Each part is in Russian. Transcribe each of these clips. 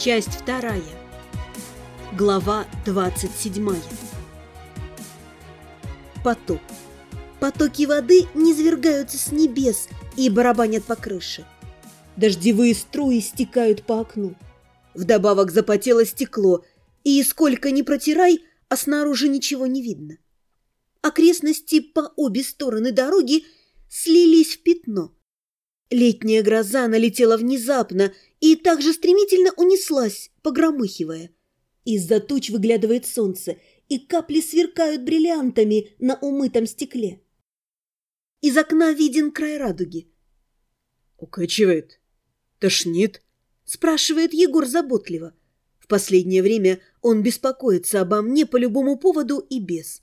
Часть вторая. Глава 27. Поток. Потоки воды низвергаются с небес и барабанят по крыше. Дождевые струи стекают по окну. Вдобавок запотело стекло, и сколько ни протирай, а снаружи ничего не видно. Окрестности по обе стороны дороги слились в пятно. Летняя гроза налетела внезапно и также стремительно унеслась, погромыхивая. Из-за туч выглядывает солнце, и капли сверкают бриллиантами на умытом стекле. Из окна виден край радуги. «Укачивает? Тошнит?» – спрашивает Егор заботливо. В последнее время он беспокоится обо мне по любому поводу и без.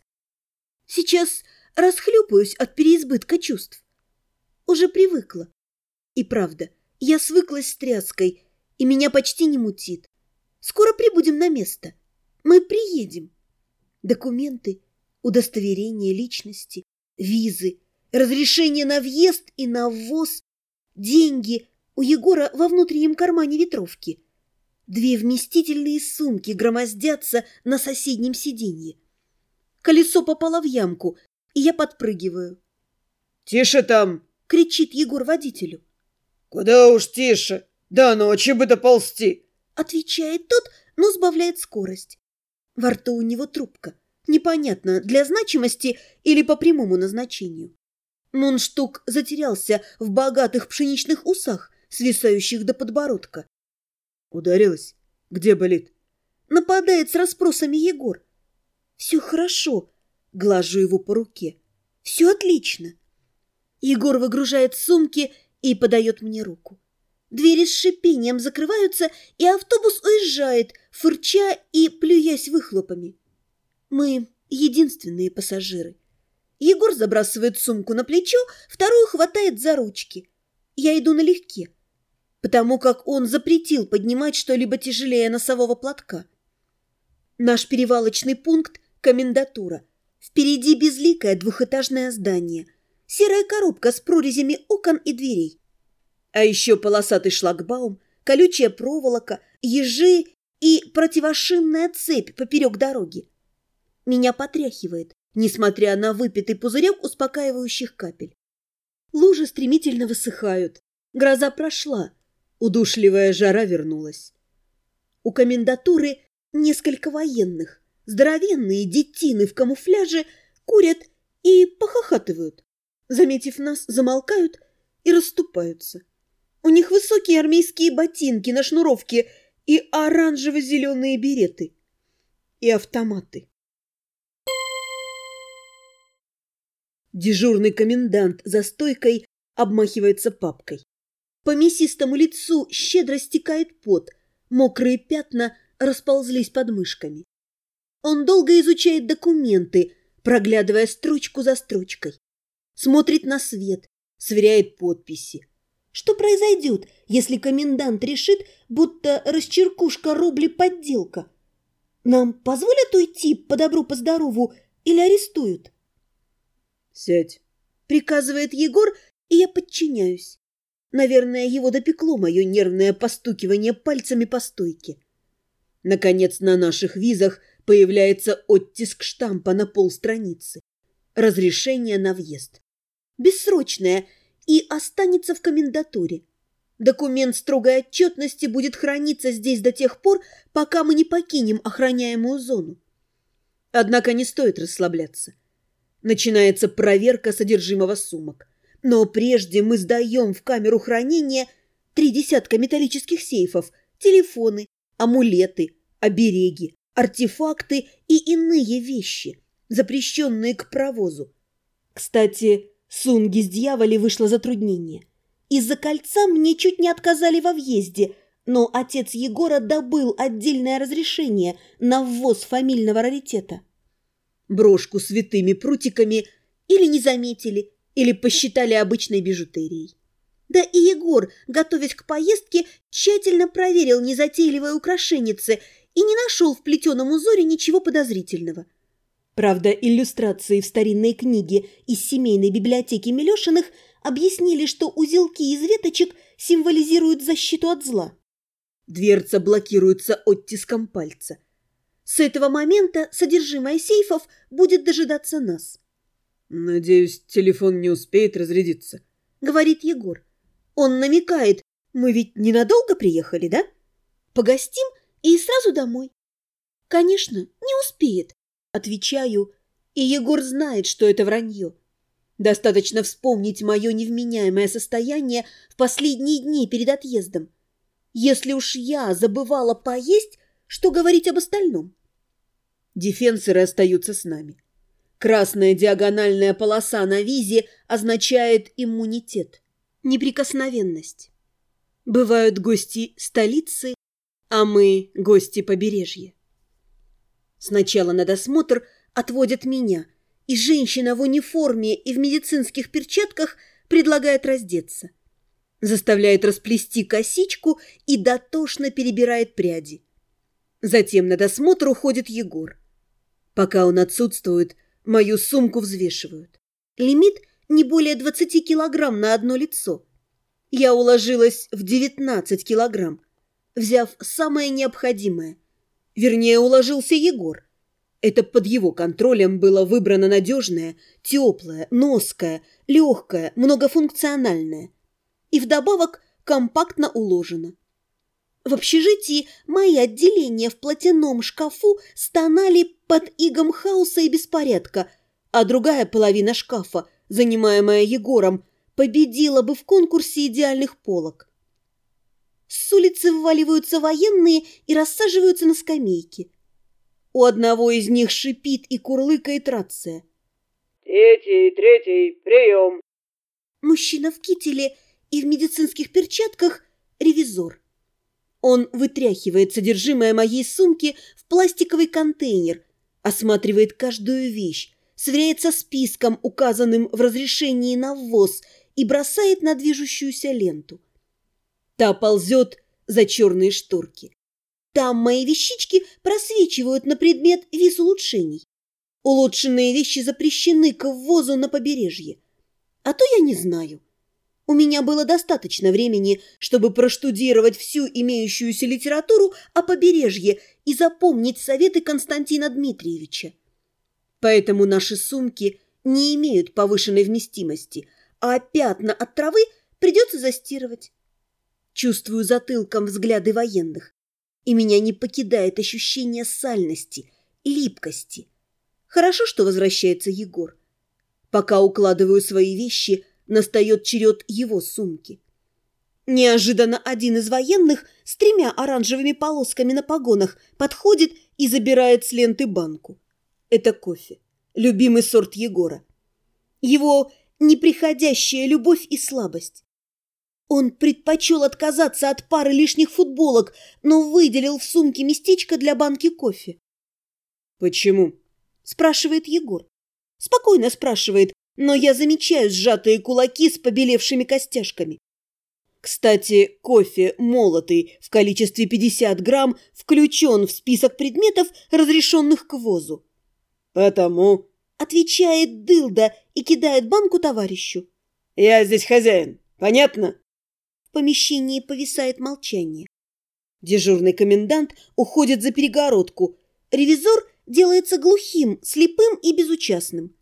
Сейчас расхлюпаюсь от переизбытка чувств. Уже привыкла. И правда, я свыклась с тряской, и меня почти не мутит. Скоро прибудем на место. Мы приедем. Документы, удостоверение личности, визы, разрешение на въезд и на ввоз, деньги у Егора во внутреннем кармане ветровки. Две вместительные сумки громоздятся на соседнем сиденье. Колесо попало в ямку, и я подпрыгиваю. «Тише там!» — кричит Егор водителю. «Куда уж тише! До ночи бы доползти!» Отвечает тот, но сбавляет скорость. Во рту у него трубка. Непонятно, для значимости или по прямому назначению. Мунштук затерялся в богатых пшеничных усах, свисающих до подбородка. «Ударилась? Где болит?» Нападает с расспросами Егор. «Все хорошо», — глажу его по руке. «Все отлично». Егор выгружает сумки и подает мне руку. Двери с шипением закрываются, и автобус уезжает, фырча и плюясь выхлопами. Мы единственные пассажиры. Егор забрасывает сумку на плечо, вторую хватает за ручки. Я иду налегке, потому как он запретил поднимать что-либо тяжелее носового платка. Наш перевалочный пункт – комендатура. Впереди безликое двухэтажное здание – серая коробка с прорезями окон и дверей. А еще полосатый шлагбаум, колючая проволока, ежи и противошинная цепь поперек дороги. Меня потряхивает, несмотря на выпитый пузырек успокаивающих капель. Лужи стремительно высыхают. Гроза прошла. Удушливая жара вернулась. У комендатуры несколько военных. Здоровенные детины в камуфляже курят и похохатывают заметив нас, замолкают и расступаются. У них высокие армейские ботинки на шнуровке и оранжево-зеленые береты. И автоматы. Дежурный комендант за стойкой обмахивается папкой. По мясистому лицу щедро стекает пот, мокрые пятна расползлись под мышками. Он долго изучает документы, проглядывая строчку за строчкой смотрит на свет, сверяет подписи. Что произойдет, если комендант решит, будто расчеркушка рубли подделка? Нам позволят уйти по добру, по здорову или арестуют? «Сядь», — приказывает Егор, и я подчиняюсь. Наверное, его допекло мое нервное постукивание пальцами по стойке. Наконец, на наших визах появляется оттиск штампа на полстраницы. Разрешение на въезд бессрочное, и останется в комендатуре. Документ строгой отчетности будет храниться здесь до тех пор, пока мы не покинем охраняемую зону. Однако не стоит расслабляться. Начинается проверка содержимого сумок. Но прежде мы сдаем в камеру хранения три десятка металлических сейфов, телефоны, амулеты, обереги, артефакты и иные вещи, запрещенные к провозу. Кстати, Сунги с дьяволи вышло затруднение. Из-за кольца мне чуть не отказали во въезде, но отец Егора добыл отдельное разрешение на ввоз фамильного раритета. Брошку с витыми прутиками или не заметили, или посчитали обычной бижутерией. Да и Егор, готовясь к поездке, тщательно проверил незатейливое украшеннице и не нашел в плетеном узоре ничего подозрительного – Правда, иллюстрации в старинной книге из семейной библиотеки Милешиных объяснили, что узелки из веточек символизируют защиту от зла. Дверца блокируется оттиском пальца. С этого момента содержимое сейфов будет дожидаться нас. «Надеюсь, телефон не успеет разрядиться», — говорит Егор. Он намекает, мы ведь ненадолго приехали, да? Погостим и сразу домой. Конечно, не успеет, отвечаю, и Егор знает, что это вранье. Достаточно вспомнить мое невменяемое состояние в последние дни перед отъездом. Если уж я забывала поесть, что говорить об остальном? Дефенсоры остаются с нами. Красная диагональная полоса на визе означает иммунитет, неприкосновенность. Бывают гости столицы, а мы гости побережья. Сначала на досмотр отводят меня, и женщина в униформе и в медицинских перчатках предлагает раздеться. Заставляет расплести косичку и дотошно перебирает пряди. Затем на досмотр уходит Егор. Пока он отсутствует, мою сумку взвешивают. Лимит не более 20 килограмм на одно лицо. Я уложилась в 19 килограмм, взяв самое необходимое. Вернее, уложился Егор. Это под его контролем было выбрано надежное, теплое, ноское, легкое, многофункциональное. И вдобавок компактно уложено. В общежитии мои отделения в платяном шкафу стонали под игом хаоса и беспорядка, а другая половина шкафа, занимаемая Егором, победила бы в конкурсе идеальных полок. С улицы вываливаются военные и рассаживаются на скамейки. У одного из них шипит и курлыкает рация. «Третий, третий, прием!» Мужчина в кителе и в медицинских перчатках – ревизор. Он вытряхивает содержимое моей сумки в пластиковый контейнер, осматривает каждую вещь, сверяется списком, указанным в разрешении на ввоз, и бросает на движущуюся ленту. Та ползет за черные шторки. Там мои вещички просвечивают на предмет виз улучшений. Улучшенные вещи запрещены к ввозу на побережье. А то я не знаю. У меня было достаточно времени, чтобы проштудировать всю имеющуюся литературу о побережье и запомнить советы Константина Дмитриевича. Поэтому наши сумки не имеют повышенной вместимости, а пятна от травы придется застирывать. Чувствую затылком взгляды военных, и меня не покидает ощущение сальности, липкости. Хорошо, что возвращается Егор. Пока укладываю свои вещи – настает черед его сумки. Неожиданно один из военных с тремя оранжевыми полосками на погонах подходит и забирает с ленты банку. Это кофе, любимый сорт Егора. Его неприходящая любовь и слабость. Он предпочел отказаться от пары лишних футболок, но выделил в сумке местечко для банки кофе. «Почему?» – спрашивает Егор. Спокойно спрашивает, но я замечаю сжатые кулаки с побелевшими костяшками. Кстати, кофе молотый в количестве 50 грамм включен в список предметов, разрешенных к ввозу. «Потому...» — отвечает Дылда и кидает банку товарищу. «Я здесь хозяин, понятно?» Помещении повисает молчание. Дежурный комендант уходит за перегородку. Ревизор делается глухим, слепым и безучастным.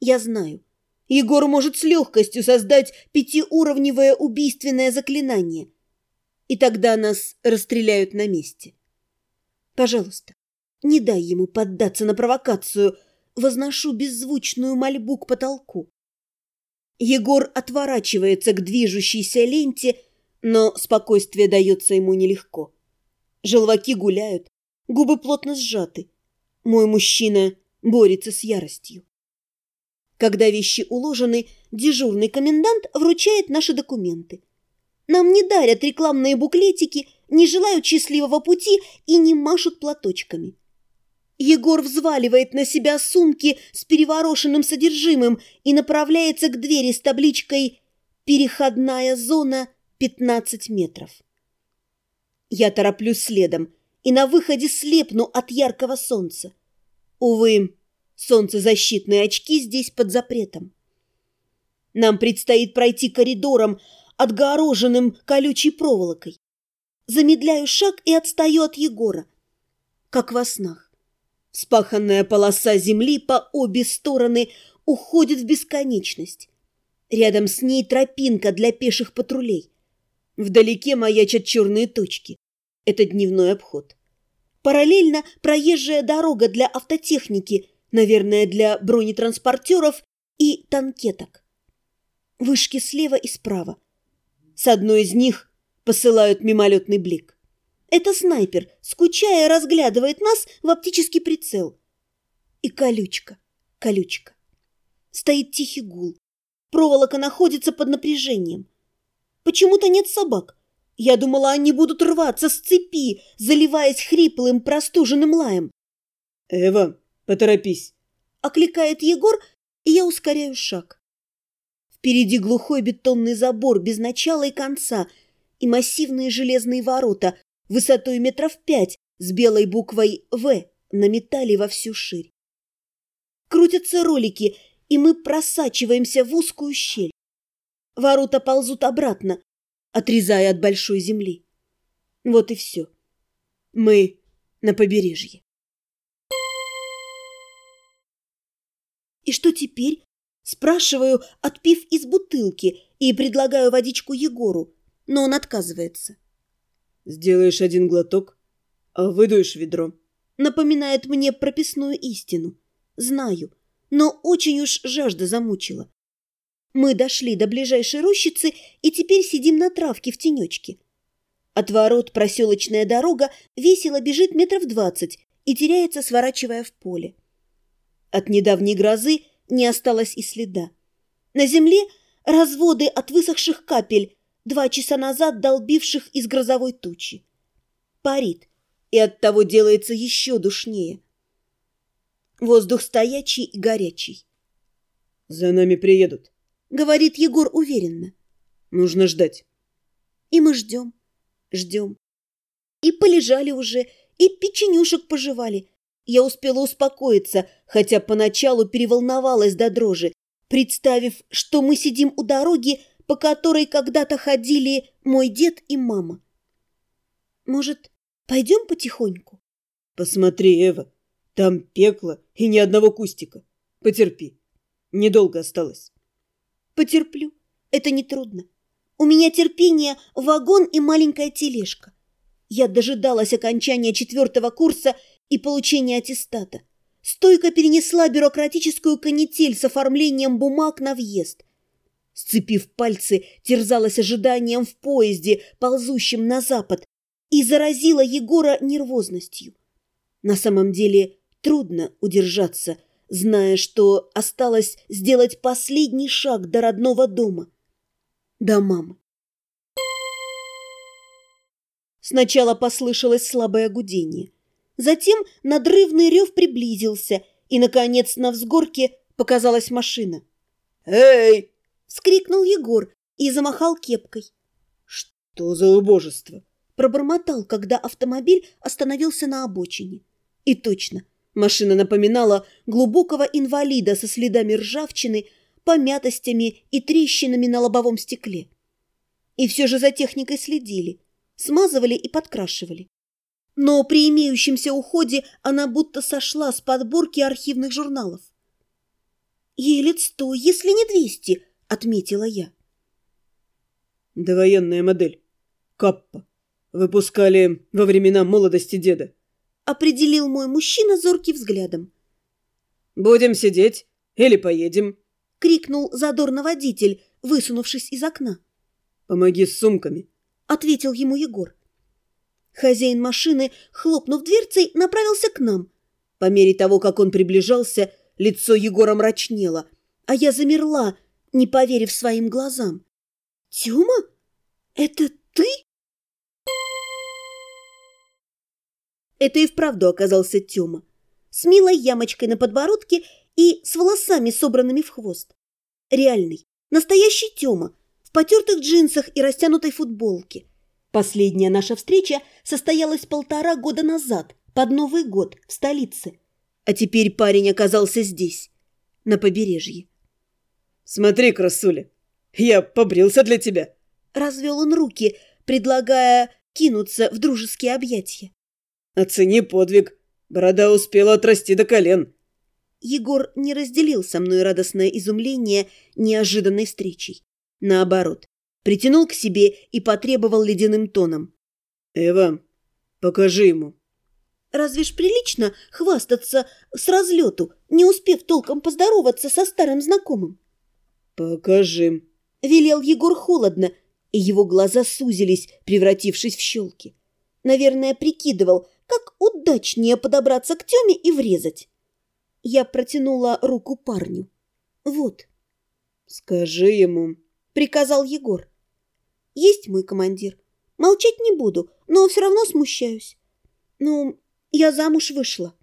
Я знаю, Егор может с легкостью создать пятиуровневое убийственное заклинание. И тогда нас расстреляют на месте. Пожалуйста, не дай ему поддаться на провокацию. Возношу беззвучную мольбу к потолку. Егор отворачивается к движущейся ленте, но спокойствие дается ему нелегко. Желваки гуляют, губы плотно сжаты. Мой мужчина борется с яростью. Когда вещи уложены, дежурный комендант вручает наши документы. Нам не дарят рекламные буклетики, не желают счастливого пути и не машут платочками. Егор взваливает на себя сумки с переворошенным содержимым и направляется к двери с табличкой «Переходная зона 15 метров». Я тороплюсь следом и на выходе слепну от яркого солнца. Увы, Солнцезащитные очки здесь под запретом. Нам предстоит пройти коридором, отгороженным колючей проволокой. Замедляю шаг и отстаю от Егора. Как во снах. Спаханная полоса земли по обе стороны уходит в бесконечность. Рядом с ней тропинка для пеших патрулей. Вдалеке маячат черные точки. Это дневной обход. Параллельно проезжая дорога для автотехники, наверное, для бронетранспортеров и танкеток. Вышки слева и справа. С одной из них посылают мимолетный блик. Это снайпер, скучая, разглядывает нас в оптический прицел. И колючка, колючка. Стоит тихий гул. Проволока находится под напряжением. Почему-то нет собак. Я думала, они будут рваться с цепи, заливаясь хриплым, простуженным лаем. «Эва, поторопись!» — окликает Егор, и я ускоряю шаг. Впереди глухой бетонный забор без начала и конца и массивные железные ворота высотой метров пять с белой буквой «В» на металле во всю ширь. Крутятся ролики, и мы просачиваемся в узкую щель. Ворота ползут обратно, отрезая от большой земли. Вот и все. Мы на побережье. И что теперь? Спрашиваю, отпив из бутылки, и предлагаю водичку Егору, но он отказывается. Сделаешь один глоток, а выдуешь ведро. Напоминает мне прописную истину. Знаю, но очень уж жажда замучила. Мы дошли до ближайшей рощицы и теперь сидим на травке в тенечке. От ворот проселочная дорога весело бежит метров двадцать и теряется, сворачивая в поле. От недавней грозы не осталось и следа. На земле разводы от высохших капель, два часа назад долбивших из грозовой тучи. Парит, и оттого делается еще душнее. Воздух стоячий и горячий. «За нами приедут», — говорит Егор уверенно. «Нужно ждать». И мы ждем, ждем. И полежали уже, и печенюшек пожевали. Я успела успокоиться, хотя поначалу переволновалась до дрожи, представив, что мы сидим у дороги, по которой когда-то ходили мой дед и мама. Может, пойдем потихоньку? Посмотри, Эва, там пекло и ни одного кустика. Потерпи. Недолго осталось. Потерплю. Это нетрудно. У меня терпение, вагон и маленькая тележка. Я дожидалась окончания четвертого курса и получения аттестата. Стойко перенесла бюрократическую канитель с оформлением бумаг на въезд. Сцепив пальцы, терзалась ожиданием в поезде, ползущем на запад, и заразила Егора нервозностью. На самом деле Трудно удержаться, зная, что осталось сделать последний шаг до родного дома. До мамы. Сначала послышалось слабое гудение. Затем надрывный рев приблизился, и, наконец, на взгорке показалась машина. «Эй!» — вскрикнул Егор и замахал кепкой. «Что за убожество?» — пробормотал, когда автомобиль остановился на обочине. И точно — Машина напоминала глубокого инвалида со следами ржавчины, помятостями и трещинами на лобовом стекле. И все же за техникой следили, смазывали и подкрашивали. Но при имеющемся уходе она будто сошла с подборки архивных журналов. «Ей лет сто, если не двести», — отметила я. «Довоенная модель. Каппа. Выпускали во времена молодости деда определил мой мужчина зорким взглядом. «Будем сидеть или поедем?» — крикнул задорно водитель, высунувшись из окна. «Помоги с сумками», — ответил ему Егор. Хозяин машины, хлопнув дверцей, направился к нам. По мере того, как он приближался, лицо Егора мрачнело, а я замерла, не поверив своим глазам. «Тёма? Это ты?» Это и вправду оказался Тёма. С милой ямочкой на подбородке и с волосами, собранными в хвост. Реальный, настоящий Тёма, в потертых джинсах и растянутой футболке. Последняя наша встреча состоялась полтора года назад, под Новый год, в столице. А теперь парень оказался здесь, на побережье. «Смотри, красуля, я побрился для тебя!» Развел он руки, предлагая кинуться в дружеские объятия. Оцени подвиг. Борода успела отрасти до колен. Егор не разделил со мной радостное изумление неожиданной встречей. Наоборот, притянул к себе и потребовал ледяным тоном. «Эва, покажи ему». Разве ж прилично хвастаться с разлету, не успев толком поздороваться со старым знакомым? «Покажи», — велел Егор холодно, и его глаза сузились, превратившись в щелки. Наверное, прикидывал, как удачнее подобраться к Тёме и врезать. Я протянула руку парню. «Вот». «Скажи ему», — приказал Егор. «Есть мой командир. Молчать не буду, но все равно смущаюсь. Ну, я замуж вышла».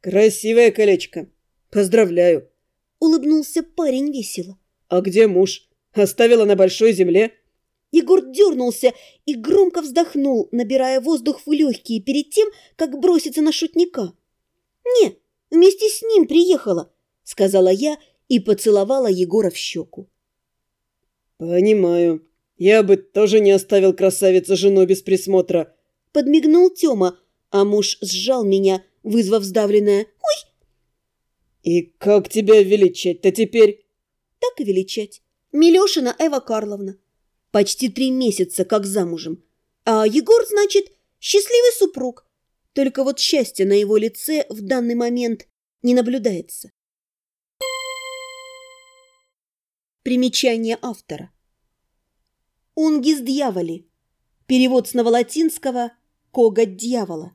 «Красивое колечко. Поздравляю», — улыбнулся парень весело. «А где муж? Оставила на большой земле?» Егор дернулся и громко вздохнул, набирая воздух в легкие перед тем, как броситься на шутника. «Не, вместе с ним приехала», — сказала я и поцеловала Егора в щеку. «Понимаю. Я бы тоже не оставил красавицу жену без присмотра», — подмигнул Тёма, а муж сжал меня, вызвав сдавленное «Ой!». «И как тебя величать-то теперь?» «Так и величать. Милешина Эва Карловна. Почти три месяца как замужем. А Егор, значит, счастливый супруг. Только вот счастья на его лице в данный момент не наблюдается. Примечание автора. Унгис дьяволи. Перевод с новолатинского «коготь дьявола».